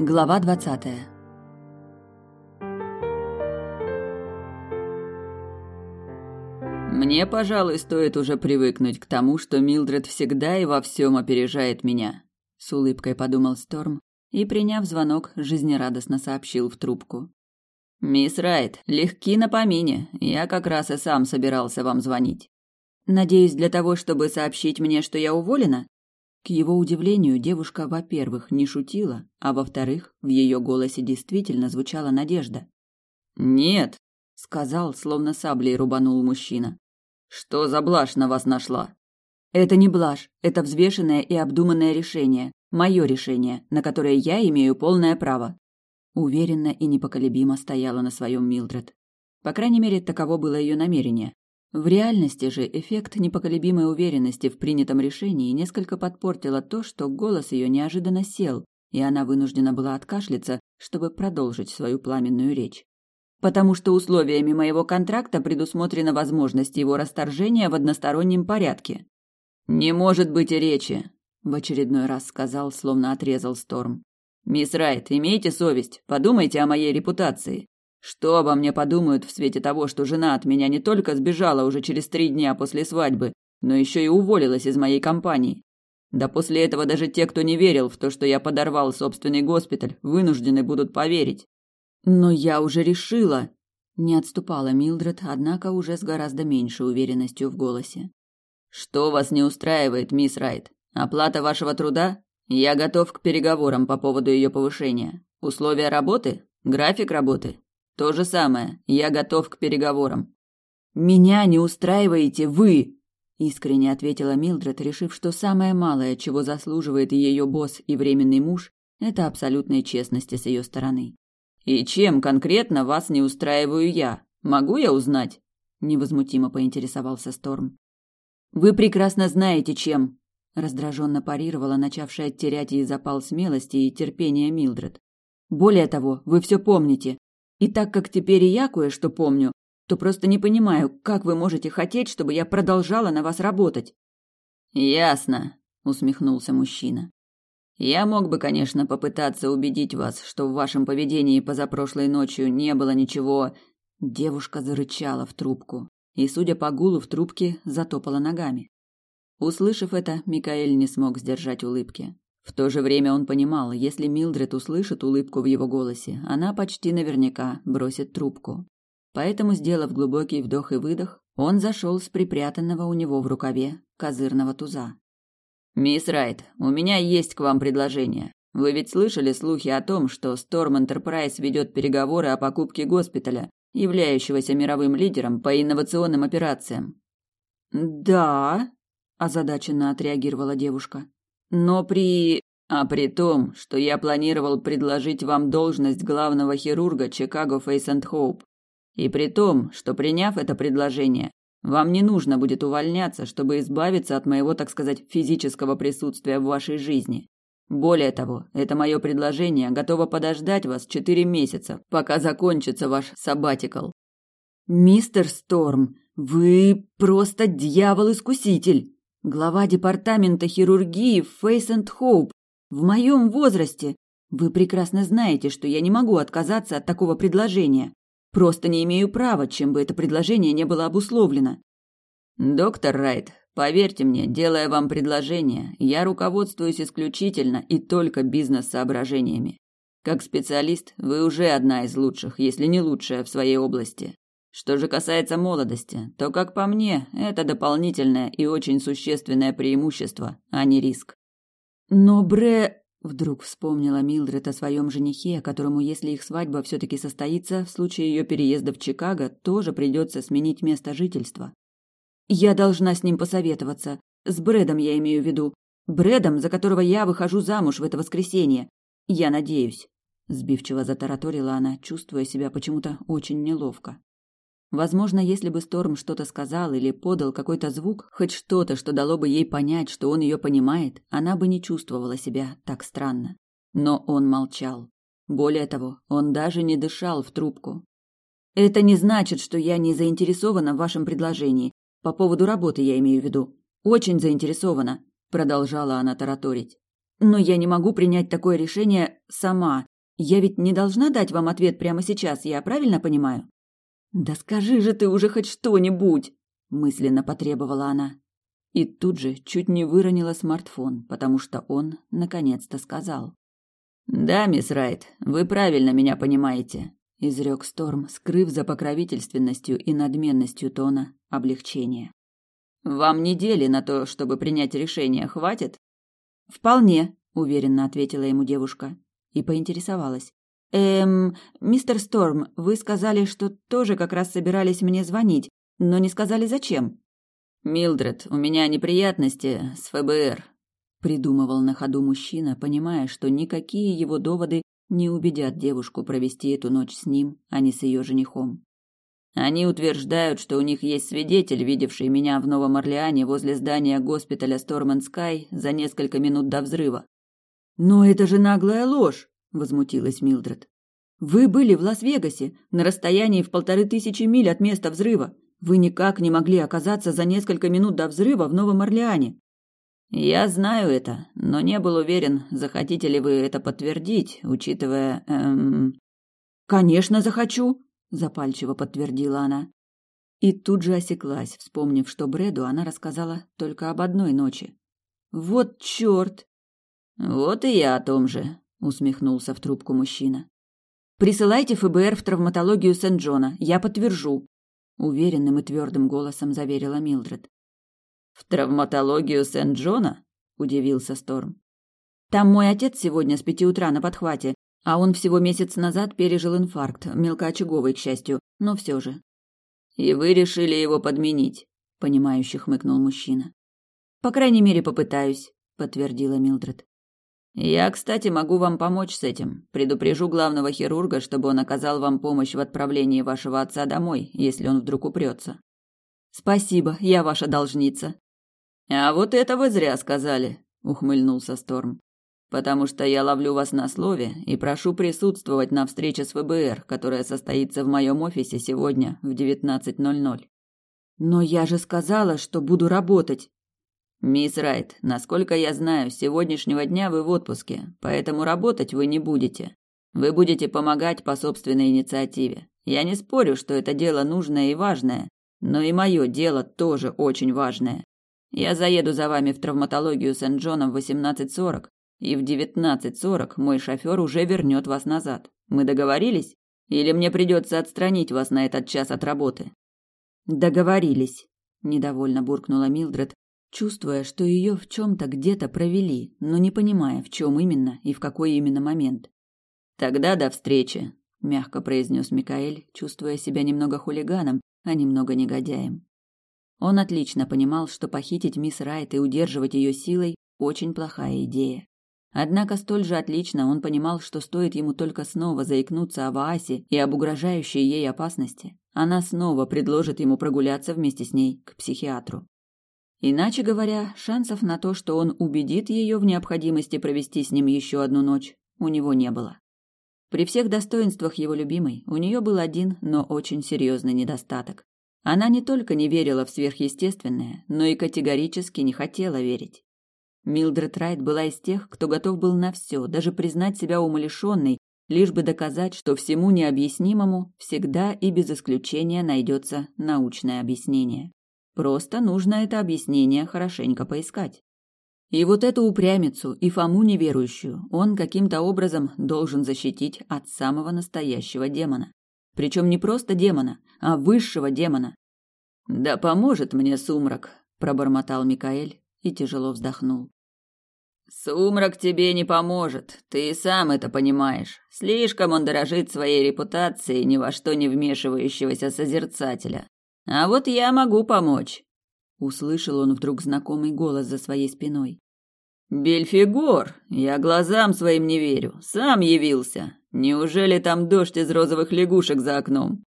Глава двадцатая. Мне, пожалуй, стоит уже привыкнуть к тому, что Милдред всегда и во всем опережает меня, с улыбкой подумал Сторм и, приняв звонок, жизнерадостно сообщил в трубку. Мисс Райт, легки на помине. Я как раз и сам собирался вам звонить. Надеюсь, для того, чтобы сообщить мне, что я уволена? К его удивлению, девушка, во-первых, не шутила, а во-вторых, в ее голосе действительно звучала надежда. «Нет», — сказал, словно саблей рубанул мужчина. Что за блажь на вас нашла? Это не блажь, это взвешенное и обдуманное решение, мое решение, на которое я имею полное право. Уверенно и непоколебимо стояла на своем Милдред. По крайней мере, таково было ее намерение. В реальности же эффект непоколебимой уверенности в принятом решении несколько подпортило то, что голос ее неожиданно сел, и она вынуждена была откашляться, чтобы продолжить свою пламенную речь потому что условиями моего контракта предусмотрена возможность его расторжения в одностороннем порядке. Не может быть и речи, в очередной раз сказал, словно отрезал Сторм. Мисс Райт, имейте совесть, подумайте о моей репутации. Что обо мне подумают в свете того, что жена от меня не только сбежала уже через три дня после свадьбы, но еще и уволилась из моей компании? Да после этого даже те, кто не верил в то, что я подорвал собственный госпиталь, вынуждены будут поверить. Но я уже решила. Не отступала Милдред, однако уже с гораздо меньшей уверенностью в голосе. Что вас не устраивает, мисс Райт? Оплата вашего труда? Я готов к переговорам по поводу ее повышения. Условия работы? График работы? То же самое. Я готов к переговорам. Меня не устраиваете вы, искренне ответила Милдред, решив, что самое малое, чего заслуживает ее босс и временный муж, это абсолютной честности с ее стороны. И чем конкретно вас не устраиваю я? Могу я узнать? невозмутимо поинтересовался Сторм. Вы прекрасно знаете, чем, раздраженно парировала начавшая терять ей запал смелости и терпения Милдред. Более того, вы все помните. И так как теперь и я кое-что помню, то просто не понимаю, как вы можете хотеть, чтобы я продолжала на вас работать. Ясно, усмехнулся мужчина. Я мог бы, конечно, попытаться убедить вас, что в вашем поведении позапрошлой ночью не было ничего. Девушка зарычала в трубку и, судя по гулу в трубке, затопала ногами. Услышав это, Микаэль не смог сдержать улыбки. В то же время он понимал, если Милдред услышит улыбку в его голосе, она почти наверняка бросит трубку. Поэтому, сделав глубокий вдох и выдох, он зашел с припрятанного у него в рукаве козырного туза. «Мисс Райт, у меня есть к вам предложение. Вы ведь слышали слухи о том, что Storm Enterprise ведет переговоры о покупке госпиталя, являющегося мировым лидером по инновационным операциям?» «Да», – озадаченно отреагировала девушка. «Но при...» «А при том, что я планировал предложить вам должность главного хирурга Чикаго Фейс энд Хоуп. И при том, что приняв это предложение, вам не нужно будет увольняться, чтобы избавиться от моего, так сказать, физического присутствия в вашей жизни. Более того, это мое предложение готово подождать вас четыре месяца, пока закончится ваш сабатикл. Мистер Сторм, вы просто дьявол-искуситель. Глава департамента хирургии Face and Hope. В моем возрасте. Вы прекрасно знаете, что я не могу отказаться от такого предложения. Просто не имею права, чем бы это предложение не было обусловлено. Доктор Райт, поверьте мне, делая вам предложение, я руководствуюсь исключительно и только бизнес-соображениями. Как специалист, вы уже одна из лучших, если не лучшая в своей области. Что же касается молодости, то, как по мне, это дополнительное и очень существенное преимущество, а не риск. Но Бре... Вдруг вспомнила Милдред о своем женихе, которому, если их свадьба все-таки состоится, в случае ее переезда в Чикаго, тоже придется сменить место жительства. «Я должна с ним посоветоваться. С Брэдом я имею в виду. Брэдом, за которого я выхожу замуж в это воскресенье. Я надеюсь», – сбивчиво затараторила она, чувствуя себя почему-то очень неловко. Возможно, если бы Сторм что-то сказал или подал какой-то звук, хоть что-то, что дало бы ей понять, что он ее понимает, она бы не чувствовала себя так странно. Но он молчал. Более того, он даже не дышал в трубку. Это не значит, что я не заинтересована в вашем предложении. По поводу работы я имею в виду. Очень заинтересована, продолжала она тараторить. Но я не могу принять такое решение сама. Я ведь не должна дать вам ответ прямо сейчас, я правильно понимаю? Да скажи же ты уже хоть что-нибудь, мысленно потребовала она. И тут же чуть не выронила смартфон, потому что он наконец-то сказал: "Да, мисс Райт, вы правильно меня понимаете", изрек Сторм, скрыв за покровительственностью и надменностью тона облегчение. "Вам недели на то, чтобы принять решение, хватит?" «Вполне», — уверенно ответила ему девушка и поинтересовалась. «Эм, мистер Сторм, вы сказали, что тоже как раз собирались мне звонить, но не сказали зачем». «Милдред, у меня неприятности с ФБР», — придумывал на ходу мужчина, понимая, что никакие его доводы не убедят девушку провести эту ночь с ним, а не с ее женихом. Они утверждают, что у них есть свидетель, видевший меня в Новом Орлеане возле здания госпиталя Storm Скай за несколько минут до взрыва. Но это же наглая ложь, возмутилась Милдред. Вы были в Лас-Вегасе, на расстоянии в полторы тысячи миль от места взрыва. Вы никак не могли оказаться за несколько минут до взрыва в Новом Орлеане. Я знаю это, но не был уверен, захотите ли вы это подтвердить, учитывая, эм... Конечно, захочу, запальчиво подтвердила она. И тут же осеклась, вспомнив, что Брэду она рассказала только об одной ночи. Вот чёрт! Вот и я о том же, усмехнулся в трубку мужчина. Присылайте ФБР в травматологию Сент-Джона, я подтвержу, уверенным и твердым голосом заверила Милдред. В травматологию Сент-Джона? удивился Сторм. Там мой отец сегодня с пяти утра на подхвате, а он всего месяц назад пережил инфаркт, мелкоочаговый, к счастью, но все же. И вы решили его подменить, понимающе хмыкнул мужчина. По крайней мере, попытаюсь, подтвердила Милдред. Я, кстати, могу вам помочь с этим. Предупрежу главного хирурга, чтобы он оказал вам помощь в отправлении вашего отца домой, если он вдруг упрется. Спасибо, я ваша должница. А вот это вы зря сказали, ухмыльнулся Сторм потому что я ловлю вас на слове и прошу присутствовать на встрече с ФБР, которая состоится в моем офисе сегодня в 19:00. Но я же сказала, что буду работать. Мисс Райт, насколько я знаю, с сегодняшнего дня вы в отпуске, поэтому работать вы не будете. Вы будете помогать по собственной инициативе. Я не спорю, что это дело нужное и важное, но и мое дело тоже очень важное. Я заеду за вами в травматологию Сент-Джона в 18.40, и в девятнадцать сорок мой шофер уже вернет вас назад. Мы договорились? Или мне придется отстранить вас на этот час от работы? Договорились, недовольно буркнула Милдред, чувствуя, что ее в чем-то где-то провели, но не понимая, в чем именно и в какой именно момент. Тогда до встречи, мягко произнес Микаэль, чувствуя себя немного хулиганом, а немного негодяем. Он отлично понимал, что похитить мисс Райт и удерживать ее силой очень плохая идея. Однако столь же отлично он понимал, что стоит ему только снова заикнуться об Аасе и об угрожающей ей опасности, она снова предложит ему прогуляться вместе с ней к психиатру. Иначе говоря, шансов на то, что он убедит ее в необходимости провести с ним еще одну ночь, у него не было. При всех достоинствах его любимой, у нее был один, но очень серьезный недостаток. Она не только не верила в сверхъестественное, но и категорически не хотела верить. Милдред Райт была из тех, кто готов был на все, даже признать себя умалишенной, лишь бы доказать, что всему необъяснимому всегда и без исключения найдется научное объяснение. Просто нужно это объяснение хорошенько поискать. И вот эту упрямицу и Фому неверующую он каким-то образом должен защитить от самого настоящего демона. Причем не просто демона, а высшего демона. «Да поможет мне сумрак», – пробормотал Микаэль и тяжело вздохнул. Сумрак тебе не поможет, ты сам это понимаешь. Слишком он дорожит своей репутацией ни во что не вмешивающегося созерцателя. А вот я могу помочь. Услышал он вдруг знакомый голос за своей спиной. Бельфигор, я глазам своим не верю. Сам явился. Неужели там дождь из розовых лягушек за окном?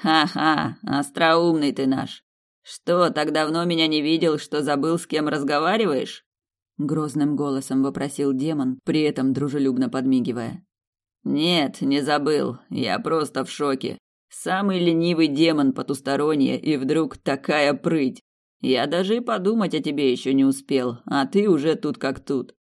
Ха-ха, остроумный ты наш. Что, так давно меня не видел, что забыл, с кем разговариваешь? грозным голосом вопросил демон, при этом дружелюбно подмигивая. Нет, не забыл. Я просто в шоке. Самый ленивый демон потусторонний, и вдруг такая прыть. Я даже и подумать о тебе еще не успел, а ты уже тут как тут.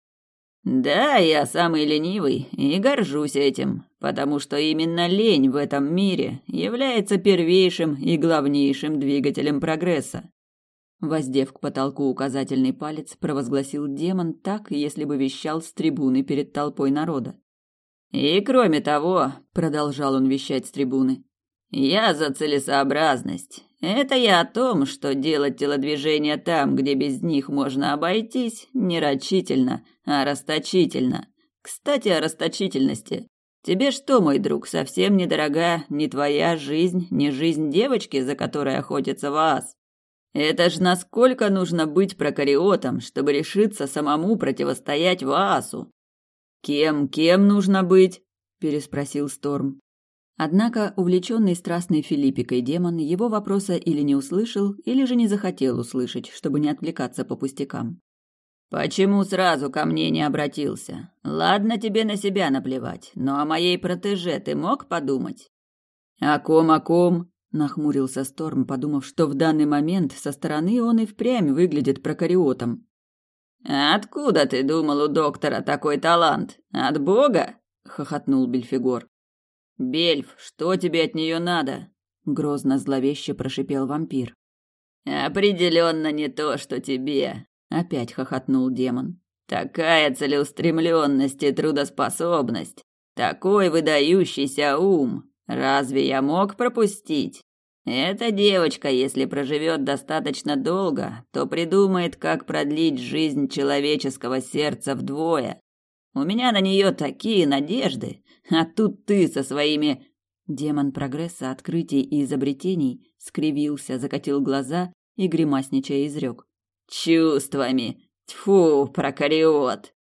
Да, я самый ленивый и горжусь этим, потому что именно лень в этом мире является первейшим и главнейшим двигателем прогресса. Воздев к потолку указательный палец, провозгласил демон так, если бы вещал с трибуны перед толпой народа. И кроме того, продолжал он вещать с трибуны, я за целесообразность. Это я о том, что делать телодвижения там, где без них можно обойтись, не рачительно, а расточительно. Кстати, о расточительности. Тебе что, мой друг, совсем недорога ни твоя жизнь, ни жизнь девочки, за которой охотится Ваас? Это ж насколько нужно быть прокариотом, чтобы решиться самому противостоять Ваасу? Кем, кем нужно быть? переспросил Сторм. Однако увлеченный страстной Филиппикой демон его вопроса или не услышал, или же не захотел услышать, чтобы не отвлекаться по пустякам. «Почему сразу ко мне не обратился? Ладно тебе на себя наплевать, но о моей протеже ты мог подумать?» «О ком, о ком?» – нахмурился Сторм, подумав, что в данный момент со стороны он и впрямь выглядит прокариотом. «Откуда ты думал у доктора такой талант? От Бога?» – хохотнул Бельфигор. «Бельф, что тебе от нее надо?» — грозно зловеще прошипел вампир. «Определенно не то, что тебе», — опять хохотнул демон. «Такая целеустремленность и трудоспособность, такой выдающийся ум. Разве я мог пропустить? Эта девочка, если проживет достаточно долго, то придумает, как продлить жизнь человеческого сердца вдвое. У меня на нее такие надежды, а тут ты со своими...» Демон прогресса, открытий и изобретений скривился, закатил глаза и, гримасничая, изрек. «Чувствами! Тьфу, прокариот!»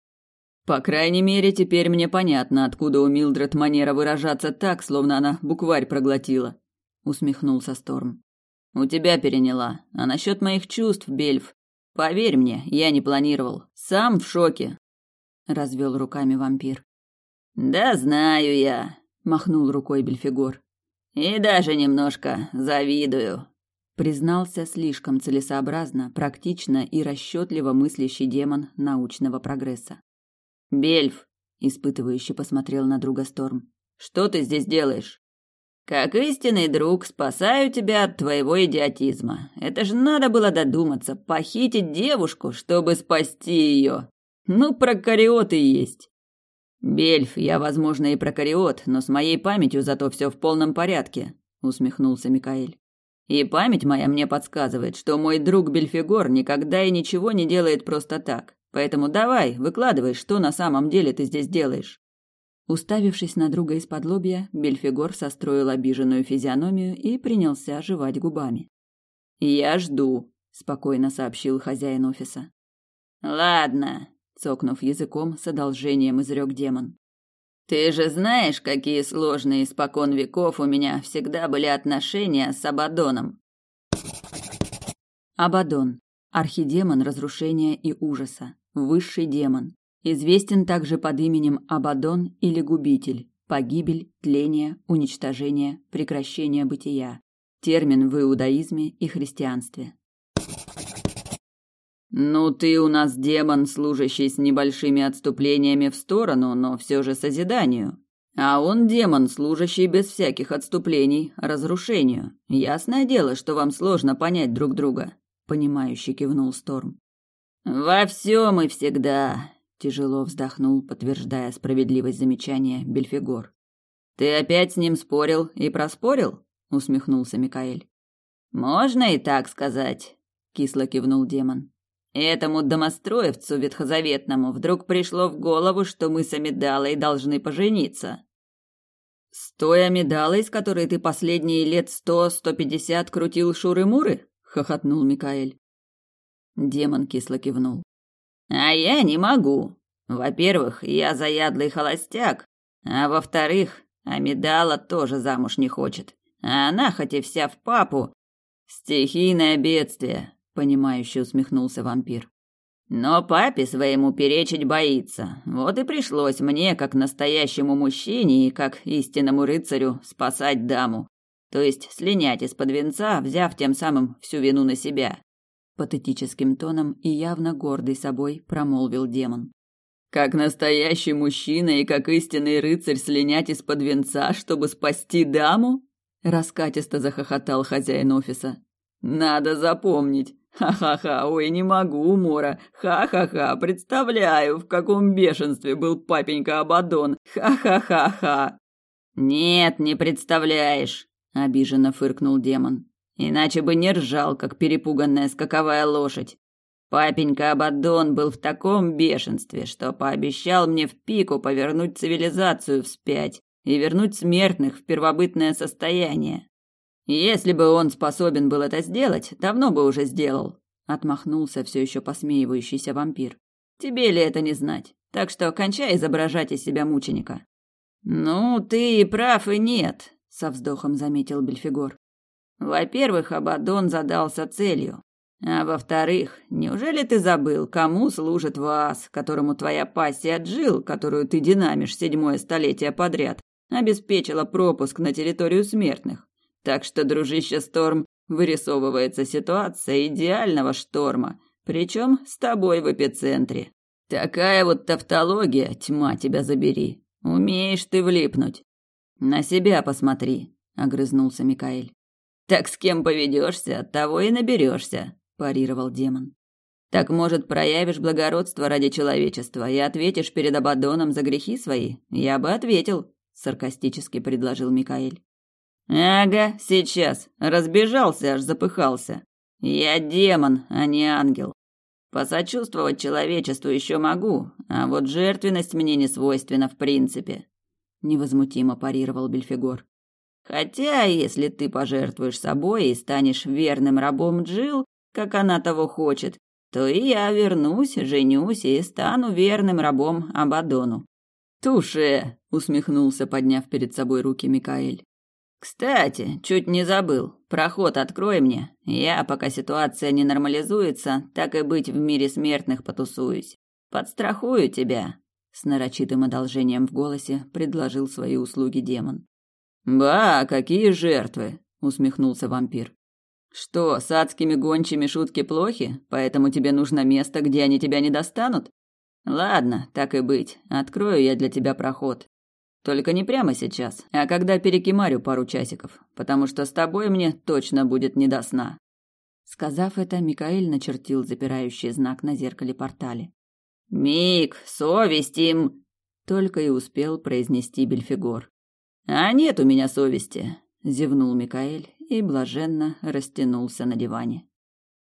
По крайней мере, теперь мне понятно, откуда у Милдред манера выражаться так, словно она букварь проглотила, усмехнулся Сторм. У тебя переняла. А насчет моих чувств, Бельф, поверь мне, я не планировал. Сам в шоке развел руками вампир. Да знаю я, махнул рукой Бельфигор. И даже немножко завидую, признался слишком целесообразно, практично и расчетливо мыслящий демон научного прогресса. Бельф, испытывающе посмотрел на друга Сторм. Что ты здесь делаешь? Как истинный друг, спасаю тебя от твоего идиотизма. Это же надо было додуматься, похитить девушку, чтобы спасти ее. Ну, прокариоты есть. Бельф, я, возможно, и прокариот, но с моей памятью зато все в полном порядке, усмехнулся Микаэль. И память моя мне подсказывает, что мой друг Бельфигор никогда и ничего не делает просто так. Поэтому давай, выкладывай, что на самом деле ты здесь делаешь. Уставившись на друга из-под лобья, Бельфигор состроил обиженную физиономию и принялся жевать губами. «Я жду», — спокойно сообщил хозяин офиса. «Ладно, цокнув языком, с одолжением изрек демон. Ты же знаешь, какие сложные испокон веков у меня всегда были отношения с Абадоном. Абадон архидемон разрушения и ужаса, высший демон, известен также под именем Абадон или губитель, погибель, тление, уничтожение, прекращение бытия. Термин в иудаизме и христианстве. «Ну, ты у нас демон, служащий с небольшими отступлениями в сторону, но все же созиданию. А он демон, служащий без всяких отступлений, разрушению. Ясное дело, что вам сложно понять друг друга», — понимающе кивнул Сторм. «Во всем и всегда», — тяжело вздохнул, подтверждая справедливость замечания Бельфигор. «Ты опять с ним спорил и проспорил?» — усмехнулся Микаэль. «Можно и так сказать», — кисло кивнул демон. Этому домостроевцу ветхозаветному вдруг пришло в голову, что мы с Амидалой должны пожениться. «С той Амидалой, с которой ты последние лет сто-сто пятьдесят крутил шуры-муры?» — хохотнул Микаэль. Демон кисло кивнул. «А я не могу. Во-первых, я заядлый холостяк, а во-вторых, Амидала тоже замуж не хочет. А она, хоть и вся в папу, стихийное бедствие, понимающе усмехнулся вампир. Но папе своему перечить боится. Вот и пришлось мне, как настоящему мужчине и как истинному рыцарю, спасать даму. То есть слинять из-под венца, взяв тем самым всю вину на себя. Патетическим тоном и явно гордый собой промолвил демон. Как настоящий мужчина и как истинный рыцарь слинять из-под венца, чтобы спасти даму? Раскатисто захохотал хозяин офиса. Надо запомнить. Ха-ха-ха, ой, не могу, Мора. Ха-ха-ха, представляю, в каком бешенстве был папенька Абадон. Ха-ха-ха-ха. Нет, не представляешь, обиженно фыркнул демон. Иначе бы не ржал, как перепуганная скаковая лошадь. Папенька Абадон был в таком бешенстве, что пообещал мне в пику повернуть цивилизацию вспять и вернуть смертных в первобытное состояние. Если бы он способен был это сделать, давно бы уже сделал, отмахнулся все еще посмеивающийся вампир. Тебе ли это не знать? Так что кончай изображать из себя мученика. Ну, ты и прав, и нет, со вздохом заметил Бельфигор. Во-первых, Абадон задался целью. А во-вторых, неужели ты забыл, кому служит вас, которому твоя пассия Джил, которую ты динамишь седьмое столетие подряд, обеспечила пропуск на территорию смертных? Так что, дружище Сторм, вырисовывается ситуация идеального шторма, причем с тобой в эпицентре. Такая вот тавтология, тьма тебя забери. Умеешь ты влипнуть. На себя посмотри, огрызнулся Микаэль. Так с кем поведешься, того и наберешься парировал демон. Так, может, проявишь благородство ради человечества и ответишь перед Абадоном за грехи свои? Я бы ответил, саркастически предложил Микаэль. Ага, сейчас. Разбежался, аж запыхался. Я демон, а не ангел. Посочувствовать человечеству еще могу, а вот жертвенность мне не свойственна в принципе, невозмутимо парировал Бельфигор. Хотя, если ты пожертвуешь собой и станешь верным рабом Джил, как она того хочет, то и я вернусь, женюсь и стану верным рабом Абадону. Туше, усмехнулся, подняв перед собой руки Микаэль. Кстати, чуть не забыл. Проход открой мне. Я, пока ситуация не нормализуется, так и быть в мире смертных потусуюсь. Подстрахую тебя, с нарочитым одолжением в голосе предложил свои услуги демон. Ба, какие жертвы, усмехнулся вампир. Что, с адскими гончими шутки плохи, поэтому тебе нужно место, где они тебя не достанут? Ладно, так и быть. Открою я для тебя проход. Только не прямо сейчас, а когда перекимарю пару часиков, потому что с тобой мне точно будет не до сна. Сказав это, Микаэль начертил запирающий знак на зеркале портале. «Мик, совесть им!» Только и успел произнести Бельфигор. «А нет у меня совести», — зевнул Микаэль и блаженно растянулся на диване.